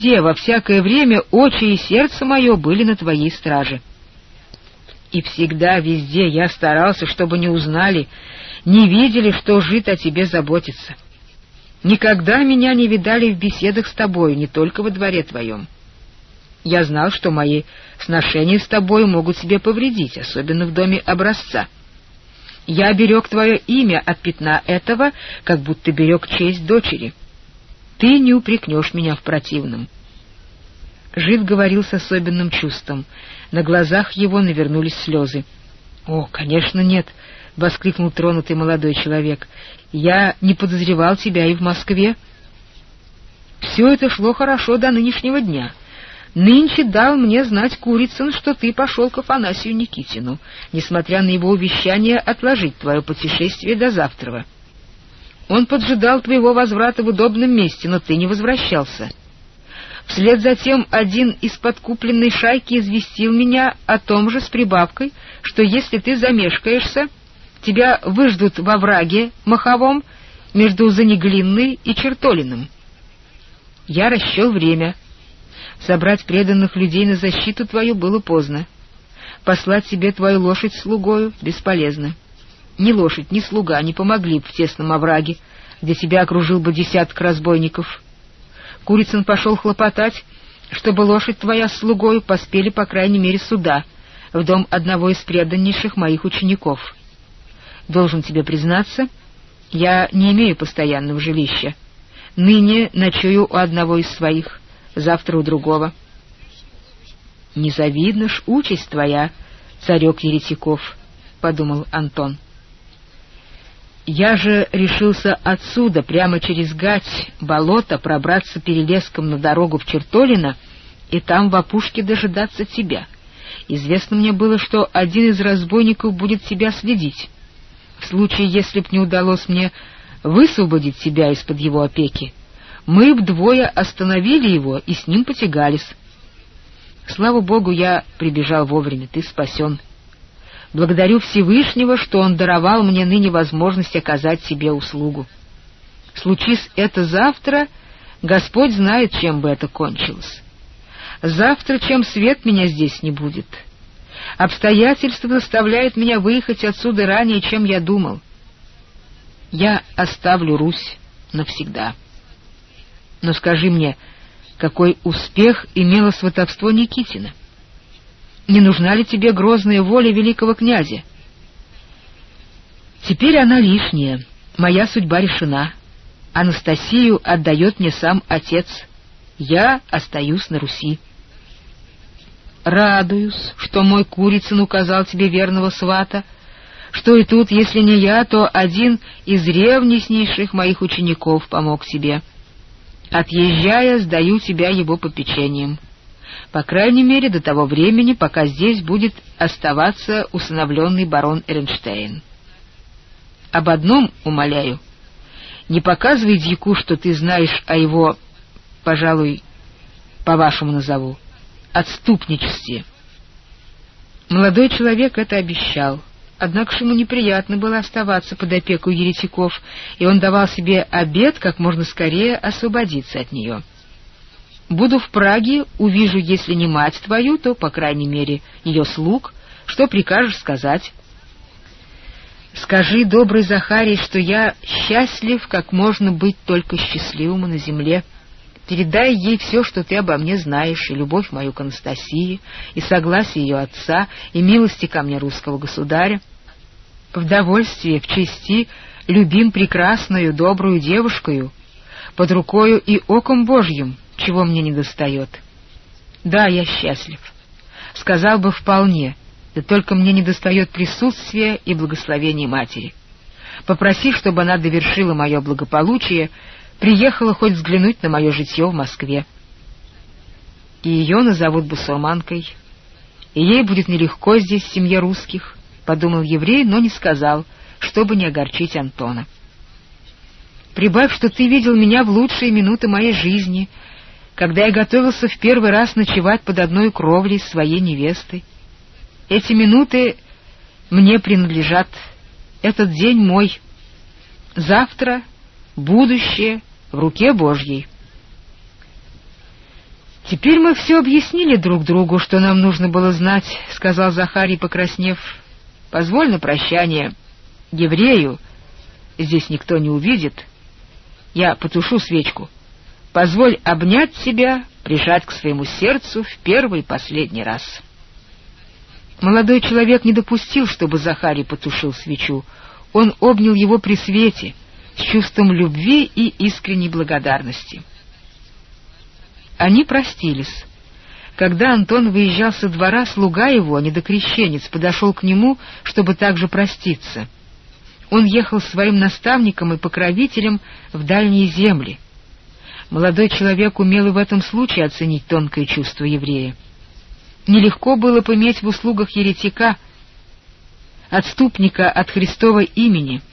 Где во всякое время очи и сердце мое были на твоей страже. И всегда, везде я старался, чтобы не узнали, не видели, что жит о тебе заботится. Никогда меня не видали в беседах с тобою, не только во дворе твоем. Я знал, что мои сношения с тобой могут себе повредить, особенно в доме образца. Я берег твое имя от пятна этого, как будто берег честь дочери. Ты не упрекнешь меня в противном. Жид говорил с особенным чувством. На глазах его навернулись слезы. — О, конечно, нет! — воскликнул тронутый молодой человек. — Я не подозревал тебя и в Москве. Все это шло хорошо до нынешнего дня. Нынче дал мне знать Курицын, что ты пошел к Афанасию Никитину, несмотря на его увещание отложить твое путешествие до завтра. Он поджидал твоего возврата в удобном месте, но ты не возвращался. Вслед за тем один из подкупленной шайки известил меня о том же с прибавкой, что если ты замешкаешься, тебя выждут во враге маховом между Занеглинной и Чертолиным. Я расчел время. Собрать преданных людей на защиту твою было поздно. Послать себе твою лошадь слугою бесполезно. Ни лошадь, ни слуга не помогли б в тесном овраге, где тебя окружил бы десяток разбойников. Курицын пошел хлопотать, чтобы лошадь твоя с слугою поспели, по крайней мере, сюда, в дом одного из преданнейших моих учеников. Должен тебе признаться, я не имею постоянного жилища. Ныне ночую у одного из своих, завтра у другого. Незавидна ж участь твоя, царек еретиков, — подумал Антон. Я же решился отсюда, прямо через гать, болото, пробраться перелеском на дорогу в Чертолино и там в опушке дожидаться тебя. Известно мне было, что один из разбойников будет тебя следить. В случае, если б не удалось мне высвободить тебя из-под его опеки, мы б двое остановили его и с ним потягались. Слава богу, я прибежал вовремя, ты спасен. Благодарю Всевышнего, что он даровал мне ныне возможность оказать себе услугу. Случись это завтра, Господь знает, чем бы это кончилось. Завтра, чем свет меня здесь не будет. Обстоятельства заставляют меня выехать отсюда ранее, чем я думал. Я оставлю Русь навсегда. Но скажи мне, какой успех имело сватовство Никитина? Не нужна ли тебе грозная воля великого князя? Теперь она лишняя. Моя судьба решена. Анастасию отдает мне сам отец. Я остаюсь на Руси. Радуюсь, что мой Курицын указал тебе верного свата, что и тут, если не я, то один из ревнестнейших моих учеников помог тебе. Отъезжая, сдаю тебя его попечением по крайней мере до того времени, пока здесь будет оставаться усыновленный барон Эрнштейн. Об одном умоляю. Не показывай дьяку, что ты знаешь о его, пожалуй, по-вашему назову, отступничестве. Молодой человек это обещал, однако ему неприятно было оставаться под опеку еретиков, и он давал себе обет как можно скорее освободиться от нее. Буду в Праге, увижу, если не мать твою, то, по крайней мере, ее слуг. Что прикажешь сказать? Скажи, добрый Захарий, что я счастлив, как можно быть только счастливым на земле. Передай ей все, что ты обо мне знаешь, и любовь мою к Анастасии, и согласие ее отца, и милости ко мне русского государя. В довольстве, в чести любим прекрасную, добрую девушкою, под рукою и оком Божьим, чего мне не достает. Да, я счастлив. Сказал бы вполне, да только мне не достает присутствия и благословения матери. Попроси, чтобы она довершила мое благополучие, приехала хоть взглянуть на мое житье в Москве. И ее назовут бусурманкой, и ей будет нелегко здесь в семье русских, — подумал еврей, но не сказал, чтобы не огорчить Антона. Прибавь, что ты видел меня в лучшие минуты моей жизни, когда я готовился в первый раз ночевать под одной кровлей своей невестой. Эти минуты мне принадлежат. Этот день мой. Завтра будущее в руке Божьей. «Теперь мы все объяснили друг другу, что нам нужно было знать», — сказал Захарий, покраснев. «Позволь на прощание. Еврею здесь никто не увидит. Я потушу свечку. Позволь обнять тебя, прижать к своему сердцу в первый и последний раз». Молодой человек не допустил, чтобы Захарий потушил свечу. Он обнял его при свете, с чувством любви и искренней благодарности. Они простились. Когда Антон выезжал со двора, слуга его, недокрещенец, подошел к нему, чтобы также проститься. Он ехал своим наставником и покровителем в дальние земли. Молодой человек умел и в этом случае оценить тонкое чувство еврея. Нелегко было пометь в услугах еретика, отступника от Христова имени —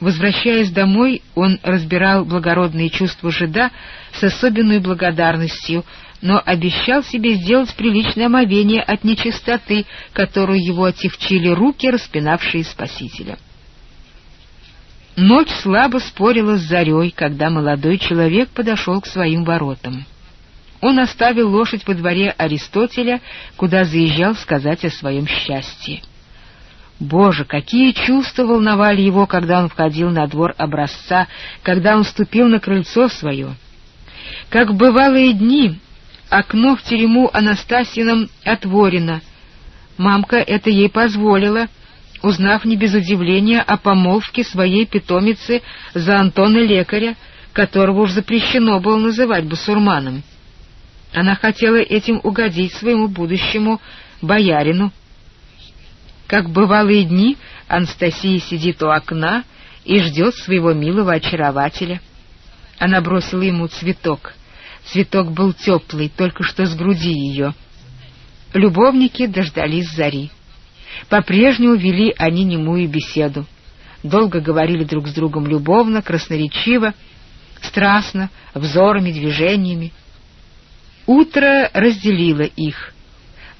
Возвращаясь домой, он разбирал благородные чувства жида с особенной благодарностью, но обещал себе сделать приличное омовение от нечистоты, которую его отягчили руки, распинавшие Спасителя. Ночь слабо спорила с зарей, когда молодой человек подошел к своим воротам. Он оставил лошадь во дворе Аристотеля, куда заезжал сказать о своем счастье. Боже, какие чувства волновали его, когда он входил на двор образца, когда он ступил на крыльцо свое. Как бывалые дни, окно в терему Анастасином отворено. Мамка это ей позволила, узнав не без удивления о помолвке своей питомицы за Антона Лекаря, которого уж запрещено было называть басурманом. Она хотела этим угодить своему будущему боярину, как бывалые дни, Анастасия сидит у окна и ждет своего милого очарователя. Она бросила ему цветок. Цветок был теплый, только что с груди ее. Любовники дождались зари. По-прежнему вели они немую беседу. Долго говорили друг с другом любовно, красноречиво, страстно, взорами, движениями. Утро разделило их —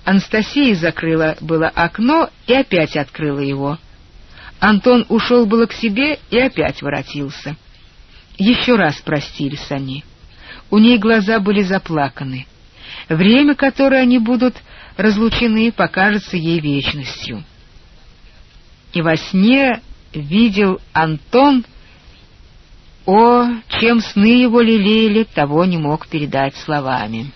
Анастасия закрыла было окно и опять открыла его. Антон ушел было к себе и опять воротился. Еще раз простились они. У ней глаза были заплаканы. Время, которое они будут разлучены, покажется ей вечностью. И во сне видел Антон, о, чем сны его лелеяли, того не мог передать словами.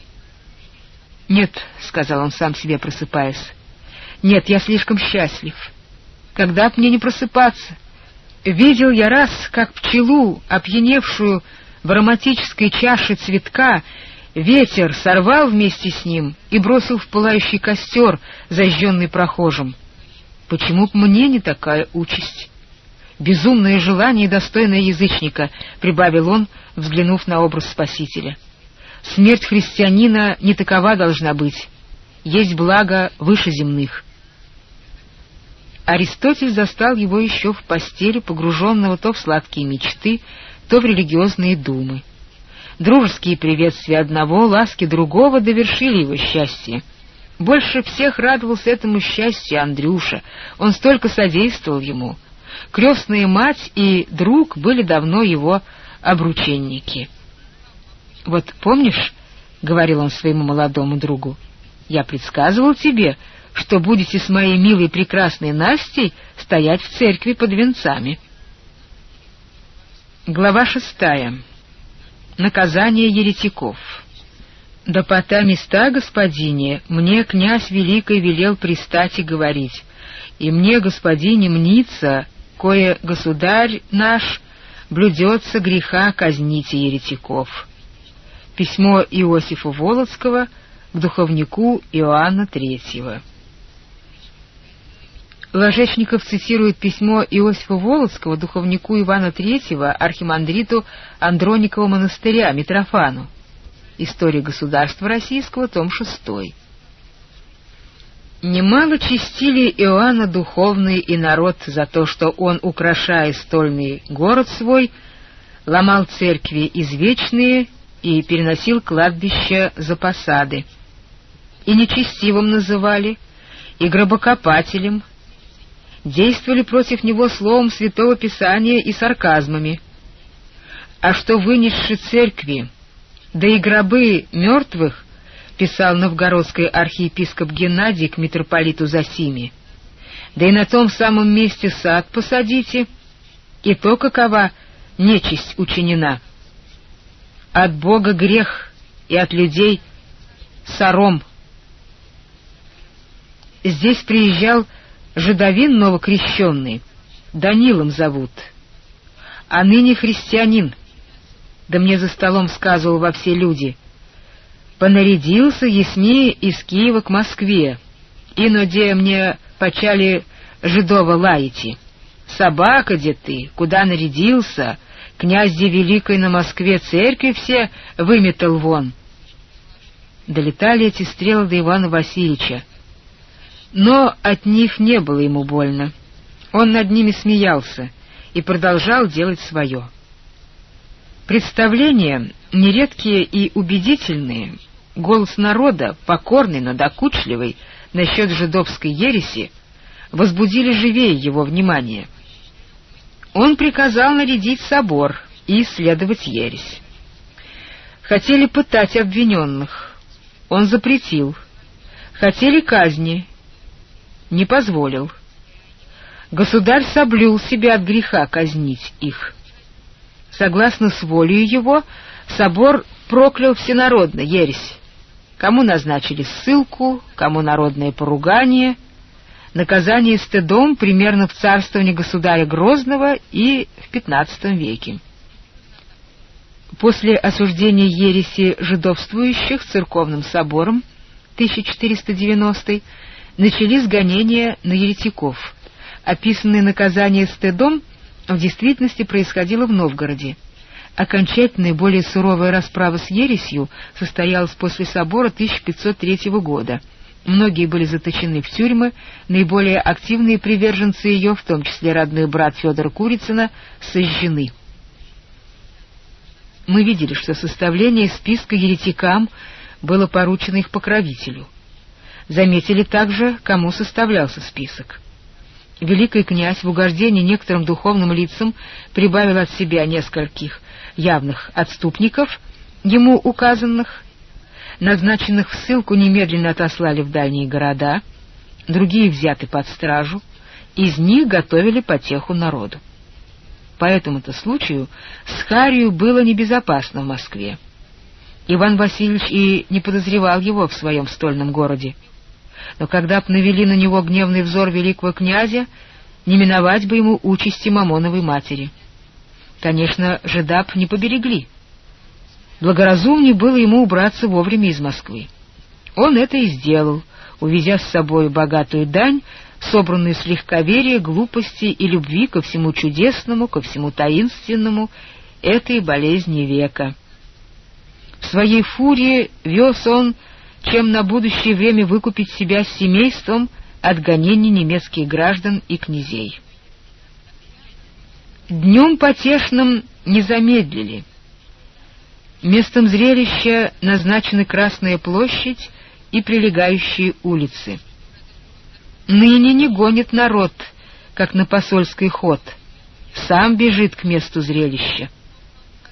«Нет», — сказал он сам себе, просыпаясь, — «нет, я слишком счастлив. Когда б мне не просыпаться? Видел я раз, как пчелу, опьяневшую в ароматической чаше цветка, ветер сорвал вместе с ним и бросил в пылающий костер, зажженный прохожим. Почему б мне не такая участь?» «Безумное желание, достойное язычника», — прибавил он, взглянув на образ Спасителя. — Смерть христианина не такова должна быть. Есть благо выше земных. Аристотель застал его еще в постели, погруженного то в сладкие мечты, то в религиозные думы. Дружеские приветствия одного, ласки другого довершили его счастье. Больше всех радовался этому счастью Андрюша, он столько содействовал ему. Крестная мать и друг были давно его обрученники. «Вот помнишь, — говорил он своему молодому другу, — я предсказывал тебе, что будете с моей милой прекрасной Настей стоять в церкви под венцами». Глава шестая. Наказание еретиков. «Да по та места, господине, мне князь Великой велел пристать и говорить, и мне, господине, мнится, кое государь наш блюдется греха казните еретиков». Письмо Иосифа Волоцкого к духовнику Иоанна III. Ложечников цитирует письмо Иосифа Волоцкого духовнику Ивана III, архимандриту Андроникова монастыря, Митрофану. История государства российского, том 6. Немало чистили Иоанна духовный и народ за то, что он, украшая стольный город свой, ломал церкви извечные и переносил кладбище за посады. И нечестивым называли, и гробокопателем, действовали против него словом Святого Писания и сарказмами. А что вынесши церкви Да и гробы мертвых, писал новгородский архиепископ Геннадий к митрополиту Засиме, да и на том самом месте сад посадите, и то какова нечисть учинена. От Бога грех и от людей сором. Здесь приезжал жидовин новокрещенный, Данилом зовут, а ныне христианин, да мне за столом сказывал во все люди. Понарядился яснее из Киева к Москве, и иноде мне почали жидова лаете. Собака, где ты, куда нарядился, князь де Великой на Москве церкви все выметал вон. Долетали эти стрелы до Ивана Васильевича, но от них не было ему больно. Он над ними смеялся и продолжал делать свое. Представления, нередкие и убедительные, голос народа, покорный, но докучливый, насчет жидовской ереси, возбудили живее его внимание. Он приказал нарядить собор и исследовать ересь. Хотели пытать обвиненных, он запретил. Хотели казни, не позволил. Государь соблюл себя от греха казнить их. Согласно с волею его, собор проклял всенародно ересь. Кому назначили ссылку, кому народное поругание, наказание стыдом примерно в царствовании государя Грозного и в XV веке. После осуждения ереси жидовствующих церковным собором 1490 начались гонения на еретиков. Описанное наказание стыдом в действительности происходило в Новгороде. Окончательная, более суровая расправа с ересью состоялась после собора 1503 года. Многие были заточены в тюрьмы, наиболее активные приверженцы ее, в том числе родной брат Федора Курицына, сожжены. Мы видели, что составление списка еретикам было поручено их покровителю. Заметили также, кому составлялся список. Великий князь в угождении некоторым духовным лицам прибавил от себя нескольких явных отступников, ему указанных, назначенных в ссылку немедленно отослали в дальние города, другие взяты под стражу, из них готовили потеху народу. По этому-то случаю Схарию было небезопасно в Москве. Иван Васильевич и не подозревал его в своем стольном городе но когда б навели на него гневный взор великого князя, не миновать бы ему участи Мамоновой матери. Конечно, жидап не поберегли. Благоразумнее было ему убраться вовремя из Москвы. Он это и сделал, увезя с собой богатую дань, собранную с легковерия, глупости и любви ко всему чудесному, ко всему таинственному, этой болезни века. В своей фурии вез он чем на будущее время выкупить себя семейством от гонений немецких граждан и князей. Днем потешным не замедлили. Местом зрелища назначены Красная площадь и прилегающие улицы. Ныне не гонит народ, как на посольский ход, сам бежит к месту зрелища.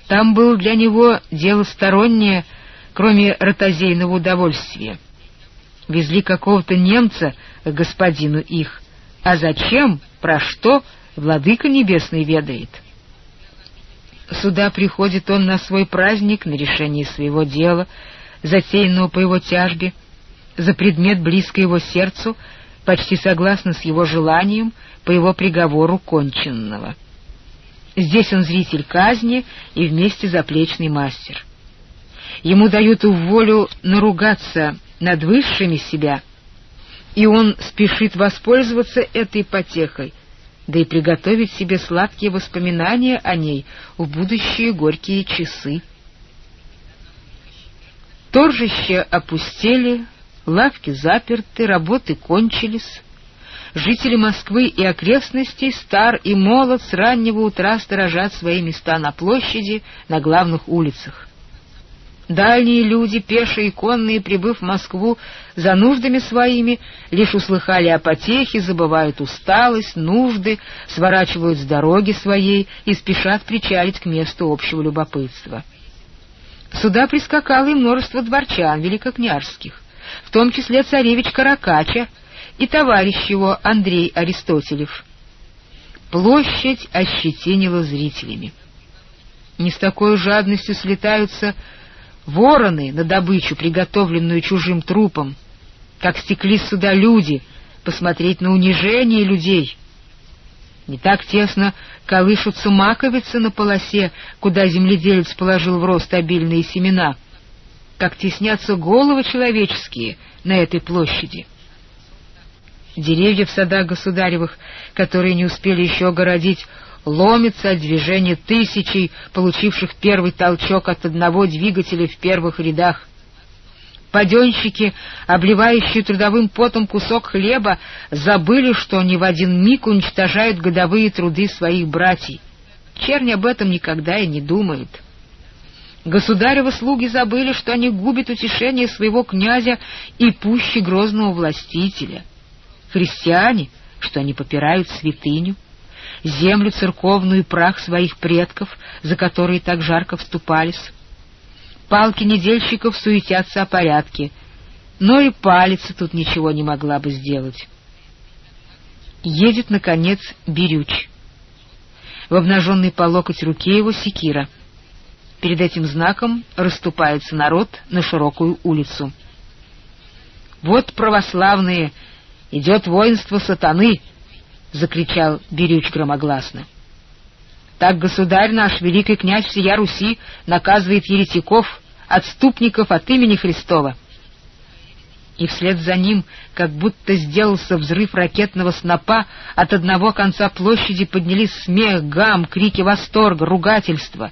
Там был для него дело стороннее — кроме ротозейного удовольствия. Везли какого-то немца к господину их, а зачем, про что, владыка небесный ведает. Сюда приходит он на свой праздник, на решение своего дела, затеянного по его тяжбе, за предмет близко его сердцу, почти согласно с его желанием, по его приговору конченного. Здесь он зритель казни и вместе заплечный мастер. Ему дают в наругаться над высшими себя, и он спешит воспользоваться этой потехой, да и приготовить себе сладкие воспоминания о ней в будущие горькие часы. Торжища опустели, лавки заперты, работы кончились. Жители Москвы и окрестностей, стар и молод, с раннего утра сторожат свои места на площади, на главных улицах. Дальние люди, пешие и конные, прибыв в Москву за нуждами своими, лишь услыхали о потехе, забывают усталость, нужды, сворачивают с дороги своей и спешат причалить к месту общего любопытства. Сюда прискакало и множество дворчан великокняжских, в том числе царевич Каракача и товарищ его Андрей Аристотелев. Площадь ощетинила зрителями. Не с такой жадностью слетаются вороны на добычу, приготовленную чужим трупом, как стеклись сюда люди посмотреть на унижение людей. Не так тесно колышутся маковицы на полосе, куда земледелец положил в рост обильные семена, как теснятся головы человеческие на этой площади. Деревья в садах государевых, которые не успели еще огородить, ломятся от движения тысячей, получивших первый толчок от одного двигателя в первых рядах. Паденщики, обливающие трудовым потом кусок хлеба, забыли, что они в один миг уничтожают годовые труды своих братьев. Черни об этом никогда и не думают. Государевы слуги забыли, что они губят утешение своего князя и пуще грозного властителя. Христиане, что они попирают святыню, землю церковную и прах своих предков, за которые так жарко вступались. Палки недельщиков суетятся о порядке, но и палец тут ничего не могла бы сделать. Едет, наконец, Бирюч. В обнаженной по локоть руке его секира. Перед этим знаком расступается народ на широкую улицу. «Вот православные! Идет воинство сатаны!» — закричал Бирюч громогласно. Так государь наш, великий князь всея Руси, наказывает еретиков, отступников от имени Христова. И вслед за ним, как будто сделался взрыв ракетного снопа, от одного конца площади поднялись смех, гам, крики восторга, ругательства.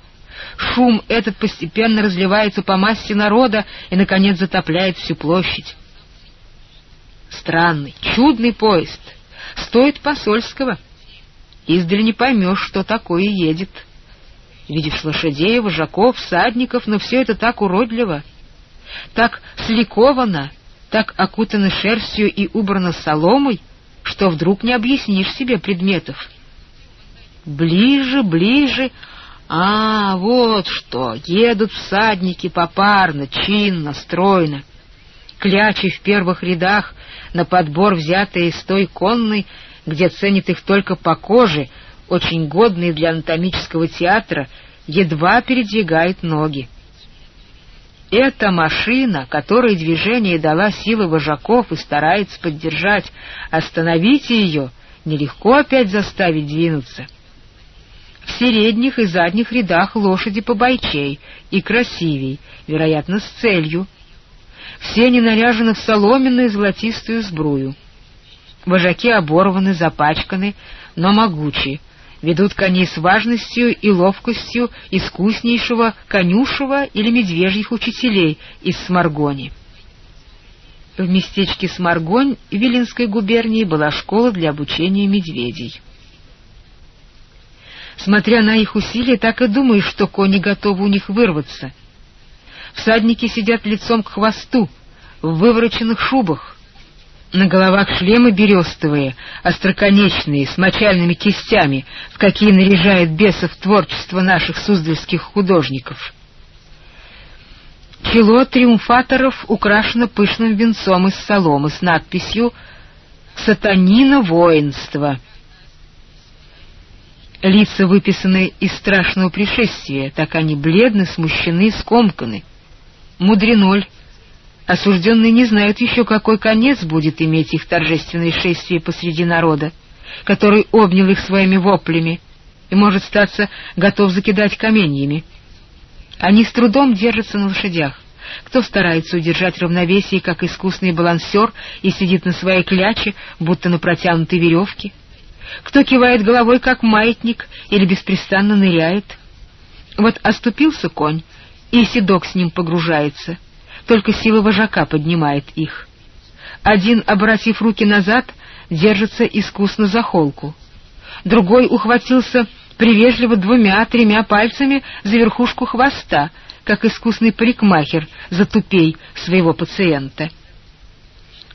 Шум этот постепенно разливается по массе народа и, наконец, затопляет всю площадь. Странный, чудный поезд. Стоит посольского. Издали не поймешь, что такое едет. Видишь лошадей, вожаков, всадников, но все это так уродливо, так сликовано, так окутано шерстью и убрано соломой, что вдруг не объяснишь себе предметов. Ближе, ближе, а, вот что, едут всадники попарно, чинно, стройно. Клячи в первых рядах, на подбор взятые из той конной, где ценят их только по коже, очень годные для анатомического театра, едва передвигают ноги. Эта машина, которой движение дала силы вожаков и старается поддержать, остановите ее, нелегко опять заставить двинуться. В средних и задних рядах лошади побойчей и красивей, вероятно, с целью. Все они наряжены в соломенную золотистую сбрую. Вожаки оборваны, запачканы, но могучи, ведут коней с важностью и ловкостью искуснейшего конюшего или медвежьих учителей из Сморгони. В местечке Сморгонь Виленской губернии была школа для обучения медведей. Смотря на их усилия, так и думаешь, что кони готовы у них вырваться. Всадники сидят лицом к хвосту, в вывороченных шубах, на головах шлемы берестовые, остроконечные, с мочальными кистями, в какие наряжает бесов творчество наших суздальских художников. Чело триумфаторов украшено пышным венцом из соломы с надписью «Сатанина воинства». Лица выписаны из страшного пришествия, так они бледны, смущены, скомканы. Мудреноль Осужденные не знают еще, какой конец будет иметь их торжественное шествие посреди народа, который обнял их своими воплями и, может статься, готов закидать каменьями. Они с трудом держатся на лошадях. Кто старается удержать равновесие, как искусный балансер, и сидит на своей кляче, будто на протянутой веревке? Кто кивает головой, как маятник, или беспрестанно ныряет? Вот оступился конь, и седок с ним погружается — только сила вожака поднимает их. Один, обратив руки назад, держится искусно за холку. Другой ухватился привежливо двумя-тремя пальцами за верхушку хвоста, как искусный парикмахер за тупей своего пациента.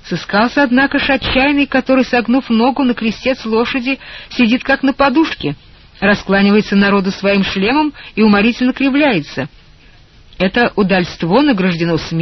Сыскался, однако, ж отчаянный, который, согнув ногу на крестец лошади, сидит как на подушке, раскланивается народу своим шлемом и уморительно кривляется — Это удальство награждено смертью,